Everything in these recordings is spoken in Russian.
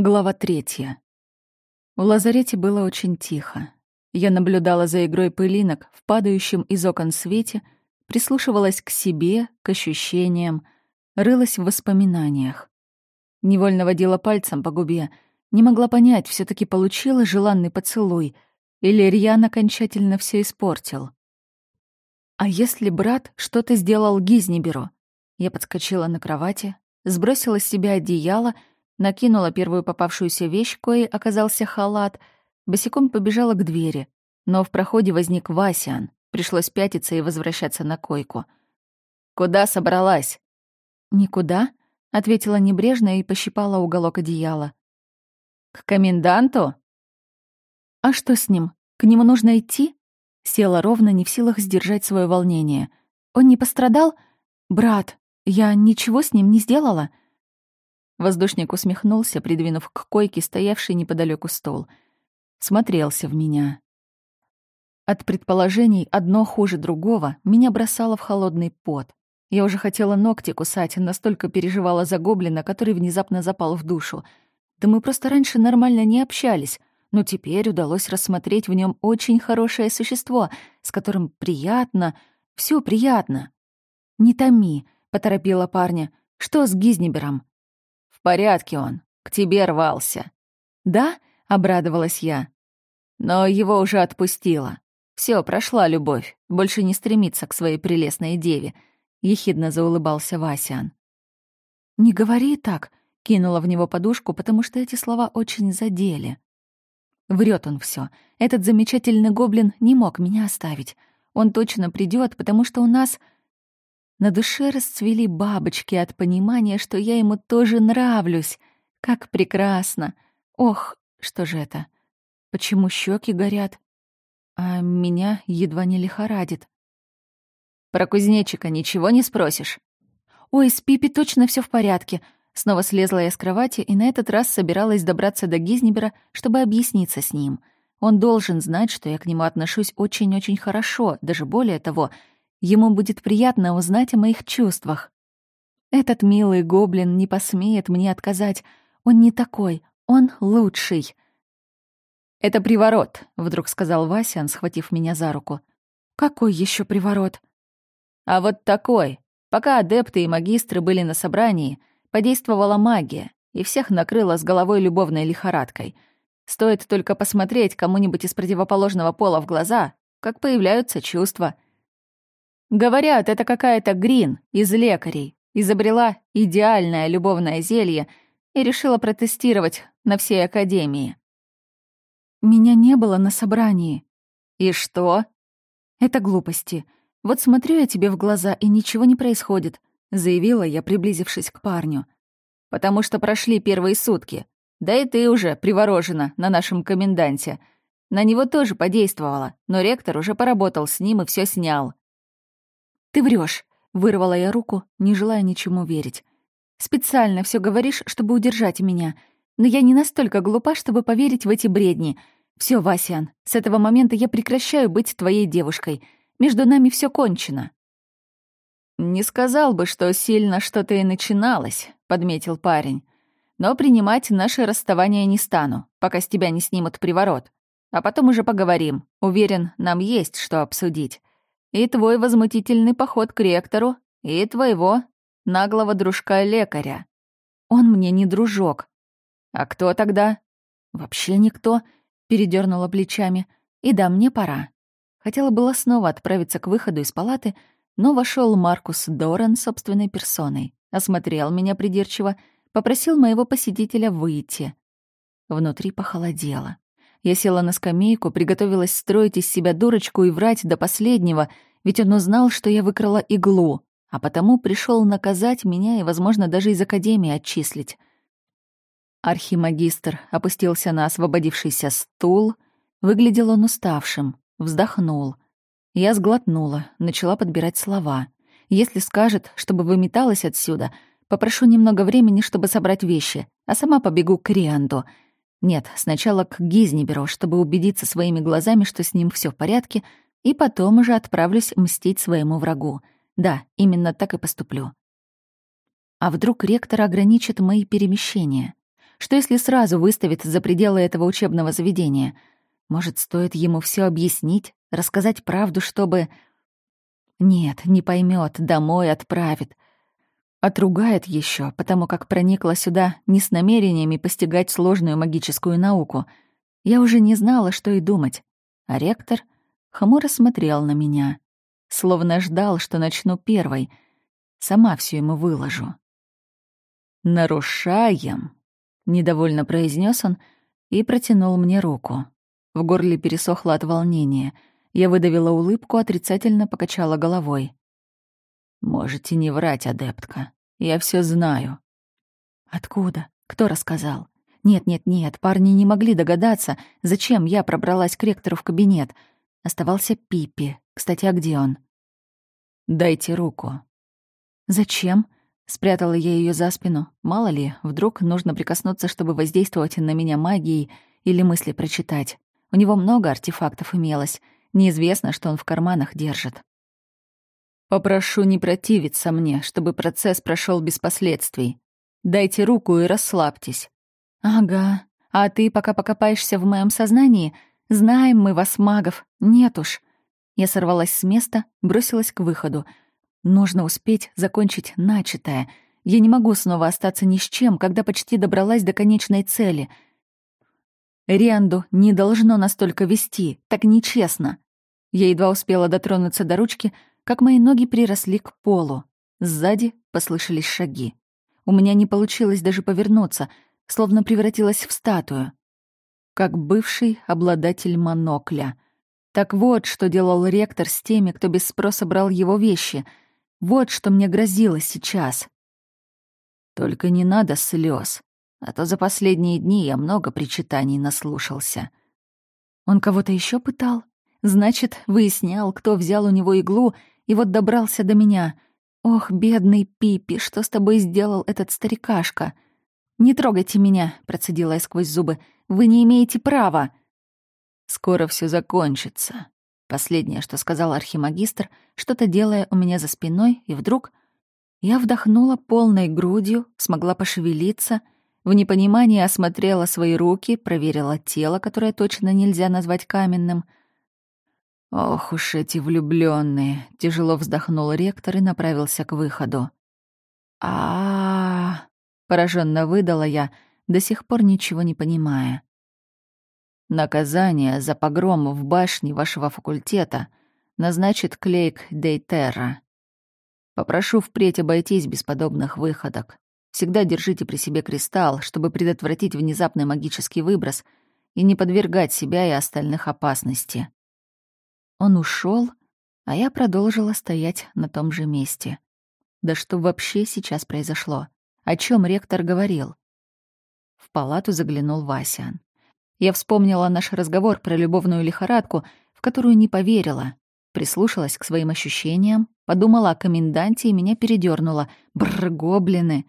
Глава третья. В лазарете было очень тихо. Я наблюдала за игрой пылинок в падающем из окон свете, прислушивалась к себе, к ощущениям, рылась в воспоминаниях. Невольно водила пальцем по губе, не могла понять, все таки получила желанный поцелуй, или Рьян окончательно все испортил. А если брат что-то сделал Гизниберу? Я подскочила на кровати, сбросила с себя одеяло — накинула первую попавшуюся вещь, коей оказался халат, босиком побежала к двери. Но в проходе возник Васян. Пришлось пятиться и возвращаться на койку. «Куда собралась?» «Никуда», — ответила небрежно и пощипала уголок одеяла. «К коменданту?» «А что с ним? К нему нужно идти?» Села ровно, не в силах сдержать свое волнение. «Он не пострадал? Брат, я ничего с ним не сделала?» Воздушник усмехнулся, придвинув к койке стоявший неподалеку стол. Смотрелся в меня. От предположений одно хуже другого меня бросало в холодный пот. Я уже хотела ногти кусать, настолько переживала за гоблина, который внезапно запал в душу. Да мы просто раньше нормально не общались, но теперь удалось рассмотреть в нем очень хорошее существо, с которым приятно, все приятно. «Не томи», — поторопила парня. «Что с Гизнибером?» В порядке он, к тебе рвался». «Да?» — обрадовалась я. Но его уже отпустила. Все, прошла любовь, больше не стремится к своей прелестной деве», — ехидно заулыбался Васян. «Не говори так», — кинула в него подушку, потому что эти слова очень задели. Врет он все. Этот замечательный гоблин не мог меня оставить. Он точно придет, потому что у нас на душе расцвели бабочки от понимания, что я ему тоже нравлюсь. Как прекрасно! Ох, что же это? Почему щеки горят? А меня едва не лихорадит. Про кузнечика ничего не спросишь? Ой, с Пипи точно все в порядке. Снова слезла я с кровати и на этот раз собиралась добраться до Гизнибера, чтобы объясниться с ним. Он должен знать, что я к нему отношусь очень-очень хорошо, даже более того — Ему будет приятно узнать о моих чувствах. Этот милый гоблин не посмеет мне отказать. Он не такой, он лучший. «Это приворот», — вдруг сказал Васян, схватив меня за руку. «Какой еще приворот?» «А вот такой. Пока адепты и магистры были на собрании, подействовала магия, и всех накрыла с головой любовной лихорадкой. Стоит только посмотреть кому-нибудь из противоположного пола в глаза, как появляются чувства — Говорят, это какая-то Грин из лекарей. Изобрела идеальное любовное зелье и решила протестировать на всей Академии. Меня не было на собрании. И что? Это глупости. Вот смотрю я тебе в глаза, и ничего не происходит, заявила я, приблизившись к парню. Потому что прошли первые сутки. Да и ты уже приворожена на нашем коменданте. На него тоже подействовало, но ректор уже поработал с ним и все снял. «Ты врешь, вырвала я руку, не желая ничему верить. «Специально все говоришь, чтобы удержать меня. Но я не настолько глупа, чтобы поверить в эти бредни. Все, Васян, с этого момента я прекращаю быть твоей девушкой. Между нами все кончено». «Не сказал бы, что сильно что-то и начиналось», — подметил парень. «Но принимать наше расставание не стану, пока с тебя не снимут приворот. А потом уже поговорим. Уверен, нам есть что обсудить. И твой возмутительный поход к ректору, и твоего наглого дружка-лекаря. Он мне не дружок. А кто тогда? Вообще никто, передернула плечами. И да, мне пора. Хотела было снова отправиться к выходу из палаты, но вошел Маркус Доран собственной персоной, осмотрел меня придирчиво, попросил моего посетителя выйти. Внутри похолодело. Я села на скамейку, приготовилась строить из себя дурочку и врать до последнего, ведь он узнал, что я выкрала иглу, а потому пришел наказать меня и, возможно, даже из академии отчислить. Архимагистр опустился на освободившийся стул. Выглядел он уставшим, вздохнул. Я сглотнула, начала подбирать слова. Если скажет, чтобы выметалась отсюда, попрошу немного времени, чтобы собрать вещи, а сама побегу к Рианду — нет, сначала к Гизниберу, чтобы убедиться своими глазами, что с ним все в порядке, и потом уже отправлюсь мстить своему врагу. Да, именно так и поступлю. А вдруг ректор ограничит мои перемещения? Что если сразу выставит за пределы этого учебного заведения? Может, стоит ему все объяснить, рассказать правду, чтобы... Нет, не поймет, домой отправит. Отругает еще, потому как проникла сюда не с намерениями постигать сложную магическую науку. Я уже не знала, что и думать. А ректор хмуро смотрел на меня, словно ждал, что начну первой. Сама все ему выложу. «Нарушаем», — недовольно произнес он и протянул мне руку. В горле пересохло от волнения. Я выдавила улыбку, отрицательно покачала головой. «Можете не врать, адептка. Я все знаю». «Откуда? Кто рассказал?» «Нет-нет-нет, парни не могли догадаться, зачем я пробралась к ректору в кабинет. Оставался Пиппи. Кстати, а где он?» «Дайте руку». «Зачем?» Спрятала я ее за спину. Мало ли, вдруг нужно прикоснуться, чтобы воздействовать на меня магией или мысли прочитать. У него много артефактов имелось. Неизвестно, что он в карманах держит. Попрошу не противиться мне, чтобы процесс прошел без последствий. Дайте руку и расслабьтесь. Ага. А ты пока покопаешься в моем сознании, знаем мы вас, магов. Нет уж. Я сорвалась с места, бросилась к выходу. Нужно успеть закончить начатое. Я не могу снова остаться ни с чем, когда почти добралась до конечной цели. Рианду не должно настолько вести, так нечестно. Я едва успела дотронуться до ручки, как мои ноги приросли к полу. Сзади послышались шаги. У меня не получилось даже повернуться, словно превратилась в статую. Как бывший обладатель монокля. Так вот, что делал ректор с теми, кто без спроса брал его вещи — вот что мне грозило сейчас. Только не надо слез, а то за последние дни я много причитаний наслушался. Он кого-то еще пытал? Значит, выяснял, кто взял у него иглу, и вот добрался до меня. Ох, бедный Пипи, что с тобой сделал этот старикашка? Не трогайте меня, процедила я сквозь зубы. Вы не имеете права. Скоро все закончится. Последнее, что сказал архимагистр, что-то делая у меня за спиной, и вдруг я вдохнула полной грудью, смогла пошевелиться, в непонимании осмотрела свои руки, проверила тело, которое точно нельзя назвать каменным. Ох уж эти влюбленные! тяжело вздохнул ректор и направился к выходу. А, пораженно выдала я, до сих пор ничего не понимая. Наказание за погром в башне вашего факультета назначит Клейк Дейтерра. Попрошу впредь обойтись без подобных выходок. Всегда держите при себе кристалл, чтобы предотвратить внезапный магический выброс и не подвергать себя и остальных опасности. Он ушел, а я продолжила стоять на том же месте. Да что вообще сейчас произошло? О чем ректор говорил? В палату заглянул Васян. Я вспомнила наш разговор про любовную лихорадку, в которую не поверила. Прислушалась к своим ощущениям, подумала о коменданте и меня передернула. Бррр, гоблины!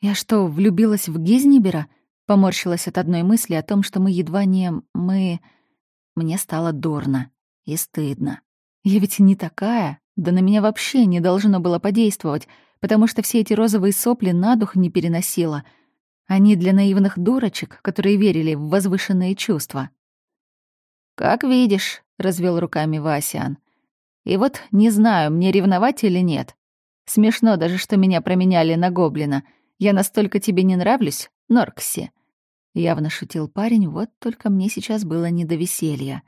Я что, влюбилась в Гизнибера? Поморщилась от одной мысли о том, что мы едва не... мы... Мне стало дурно и стыдно. Я ведь не такая, да на меня вообще не должно было подействовать, потому что все эти розовые сопли на дух не переносила — они для наивных дурочек, которые верили в возвышенные чувства. «Как видишь», — развел руками Васян. «И вот не знаю, мне ревновать или нет. Смешно даже, что меня променяли на гоблина. Я настолько тебе не нравлюсь, Норкси». Явно шутил парень, вот только мне сейчас было не до веселья.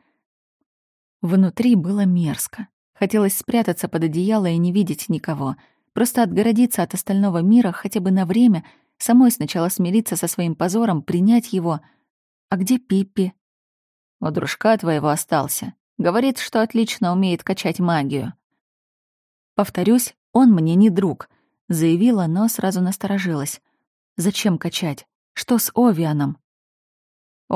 Внутри было мерзко. Хотелось спрятаться под одеяло и не видеть никого. Просто отгородиться от остального мира хотя бы на время — Самой сначала смириться со своим позором, принять его. А где Пиппи? У дружка твоего остался. Говорит, что отлично умеет качать магию. Повторюсь, он мне не друг, заявила, но сразу насторожилась. Зачем качать? Что с Овианом?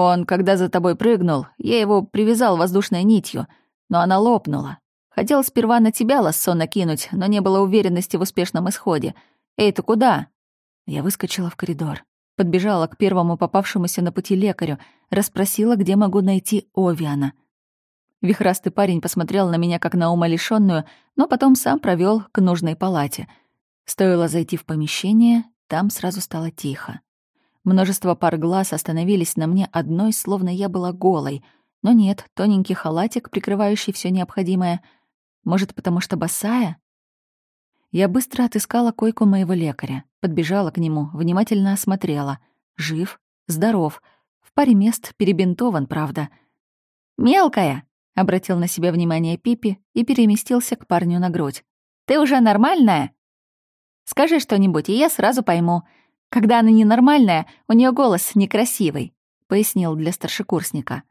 Он, когда за тобой прыгнул, я его привязал воздушной нитью, но она лопнула. Хотел сперва на тебя лассо накинуть, но не было уверенности в успешном исходе. «Эй, ты куда?» Я выскочила в коридор, подбежала к первому попавшемуся на пути лекарю, расспросила, где могу найти Овиана. Вихрастый парень посмотрел на меня как на умалишённую, но потом сам провёл к нужной палате. Стоило зайти в помещение, там сразу стало тихо. Множество пар глаз остановились на мне одной, словно я была голой. Но нет, тоненький халатик, прикрывающий все необходимое. Может, потому что босая? Я быстро отыскала койку моего лекаря, подбежала к нему, внимательно осмотрела. Жив, здоров, в паре мест перебинтован, правда. «Мелкая!» — обратил на себя внимание Пипи и переместился к парню на грудь. «Ты уже нормальная?» «Скажи что-нибудь, и я сразу пойму. Когда она ненормальная, у нее голос некрасивый», — пояснил для старшекурсника.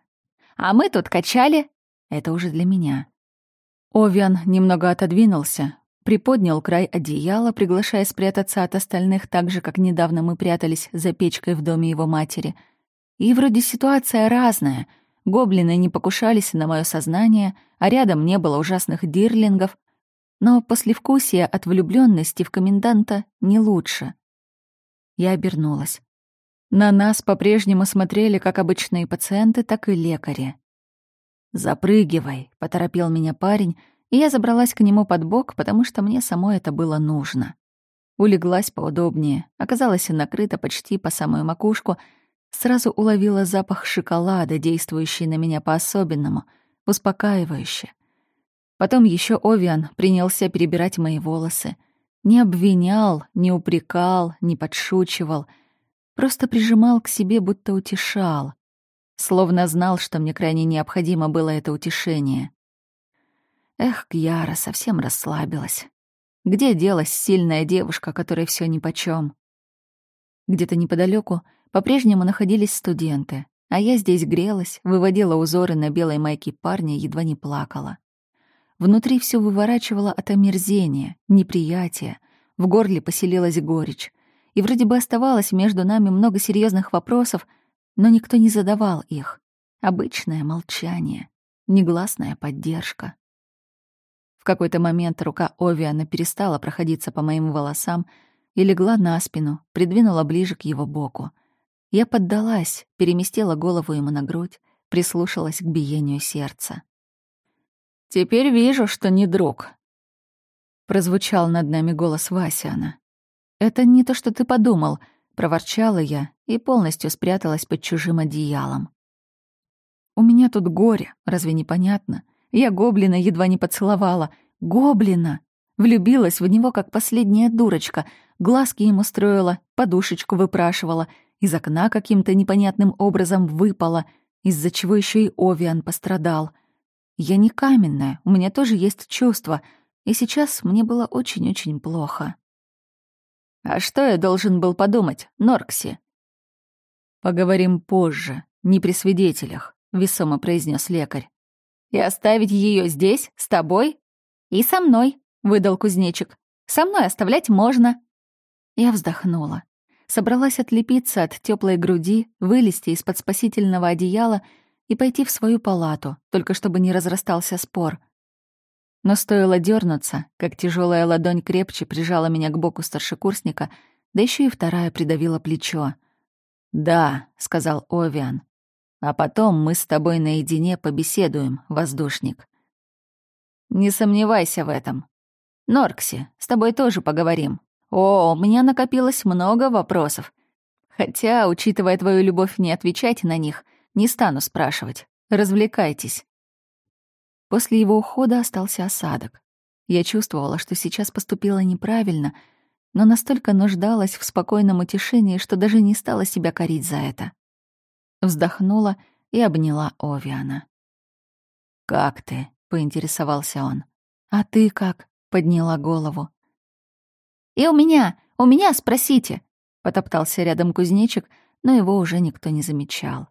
«А мы тут качали...» Это уже для меня. Овиан немного отодвинулся, приподнял край одеяла, приглашая спрятаться от остальных так же, как недавно мы прятались за печкой в доме его матери. И вроде ситуация разная. Гоблины не покушались на мое сознание, а рядом не было ужасных дирлингов, но послевкусие от влюбленности в коменданта не лучше. Я обернулась. На нас по-прежнему смотрели как обычные пациенты, так и лекари. «Запрыгивай», — поторопил меня парень, и я забралась к нему под бок, потому что мне самой это было нужно. Улеглась поудобнее, оказалась накрыта почти по самую макушку, сразу уловила запах шоколада, действующий на меня по-особенному, успокаивающе. Потом еще Овиан принялся перебирать мои волосы. Не обвинял, не упрекал, не подшучивал. Просто прижимал к себе, будто утешал. Словно знал, что мне крайне необходимо было это утешение. Эх, Кьяра совсем расслабилась. Где делась сильная девушка, которой все нипочем? Где-то неподалеку по-прежнему находились студенты, а я здесь грелась, выводила узоры на белой майке парня, едва не плакала. Внутри все выворачивало от омерзения, неприятия. В горле поселилась горечь. И вроде бы оставалось между нами много серьезных вопросов, но никто не задавал их. Обычное молчание, негласная поддержка. В какой-то момент рука Овиана перестала проходиться по моим волосам и легла на спину, придвинула ближе к его боку. Я поддалась, переместила голову ему на грудь, прислушалась к биению сердца. «Теперь вижу, что не друг», — прозвучал над нами голос Васяна. «Это не то, что ты подумал», — проворчала я и полностью спряталась под чужим одеялом. «У меня тут горе, разве непонятно? Я гоблина едва не поцеловала. Гоблина! Влюбилась в него, как последняя дурочка. Глазки ему строила, подушечку выпрашивала. Из окна каким-то непонятным образом выпала, из-за чего еще и Овиан пострадал. Я не каменная, у меня тоже есть чувства, и сейчас мне было очень-очень плохо. А что я должен был подумать, Норкси? Поговорим позже, не при свидетелях, весомо произнес лекарь. И оставить ее здесь, с тобой? И со мной, выдал кузнечик. Со мной оставлять можно. Я вздохнула. Собралась отлепиться от теплой груди, вылезти из-под спасительного одеяла — и пойти в свою палату, только чтобы не разрастался спор. Но стоило дернуться, как тяжелая ладонь крепче прижала меня к боку старшекурсника, да еще и вторая придавила плечо. «Да», — сказал Овиан, — «а потом мы с тобой наедине побеседуем, воздушник». «Не сомневайся в этом. Норкси, с тобой тоже поговорим. О, у меня накопилось много вопросов. Хотя, учитывая твою любовь не отвечать на них — не стану спрашивать. Развлекайтесь». После его ухода остался осадок. Я чувствовала, что сейчас поступила неправильно, но настолько нуждалась в спокойном утешении, что даже не стала себя корить за это. Вздохнула и обняла Овиана. «Как ты?» — поинтересовался он. «А ты как?» — подняла голову. «И у меня, у меня спросите!» — потоптался рядом кузнечик, но его уже никто не замечал.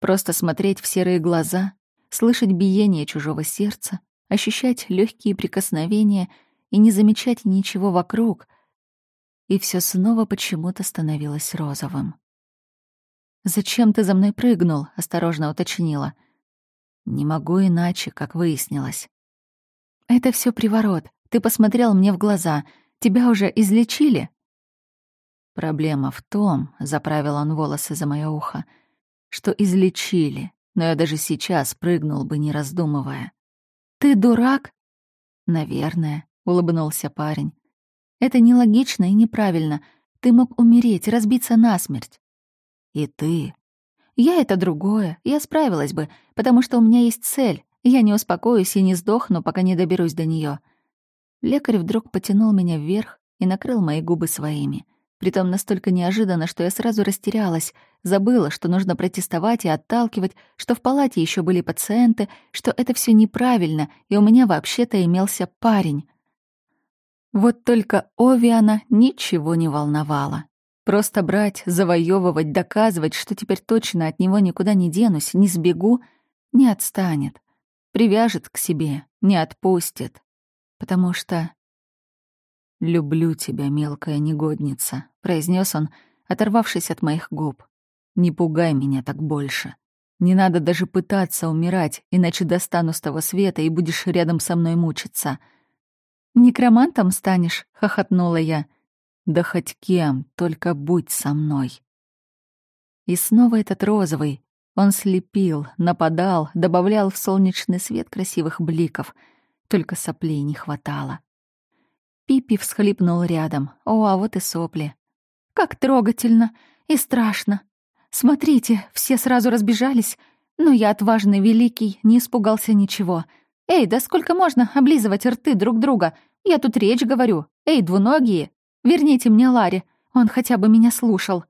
Просто смотреть в серые глаза, слышать биение чужого сердца, ощущать легкие прикосновения и не замечать ничего вокруг. И все снова почему-то становилось розовым. «Зачем ты за мной прыгнул?» — осторожно уточнила. «Не могу иначе, как выяснилось». «Это все приворот. Ты посмотрел мне в глаза. Тебя уже излечили?» «Проблема в том», — заправил он волосы за мое ухо, — что излечили, но я даже сейчас прыгнул бы, не раздумывая. «Ты дурак?» «Наверное», — улыбнулся парень. «Это нелогично и неправильно. Ты мог умереть, разбиться насмерть. И ты. Я — это другое, я справилась бы, потому что у меня есть цель. Я не успокоюсь и не сдохну, пока не доберусь до нее. Лекарь вдруг потянул меня вверх и накрыл мои губы своими. Притом настолько неожиданно, что я сразу растерялась, забыла, что нужно протестовать и отталкивать, что в палате еще были пациенты, что это все неправильно, и у меня вообще-то имелся парень. Вот только Овиана ничего не волновало. Просто брать, завоевывать, доказывать, что теперь точно от него никуда не денусь, не сбегу, не отстанет. Привяжет к себе, не отпустит. Потому что «Люблю тебя, мелкая негодница», — произнес он, оторвавшись от моих губ. «Не пугай меня так больше. Не надо даже пытаться умирать, иначе достану с того света и будешь рядом со мной мучиться». «Некромантом станешь?» — хохотнула я. «Да хоть кем, только будь со мной». И снова этот розовый. Он слепил, нападал, добавлял в солнечный свет красивых бликов. Только соплей не хватало. Пипи всхлипнул рядом. О, а вот и сопли. Как трогательно и страшно. Смотрите, все сразу разбежались, но я отважный великий, не испугался ничего. Эй, да сколько можно облизывать рты друг друга? Я тут речь говорю. Эй, двуногие, верните мне Ларри, он хотя бы меня слушал.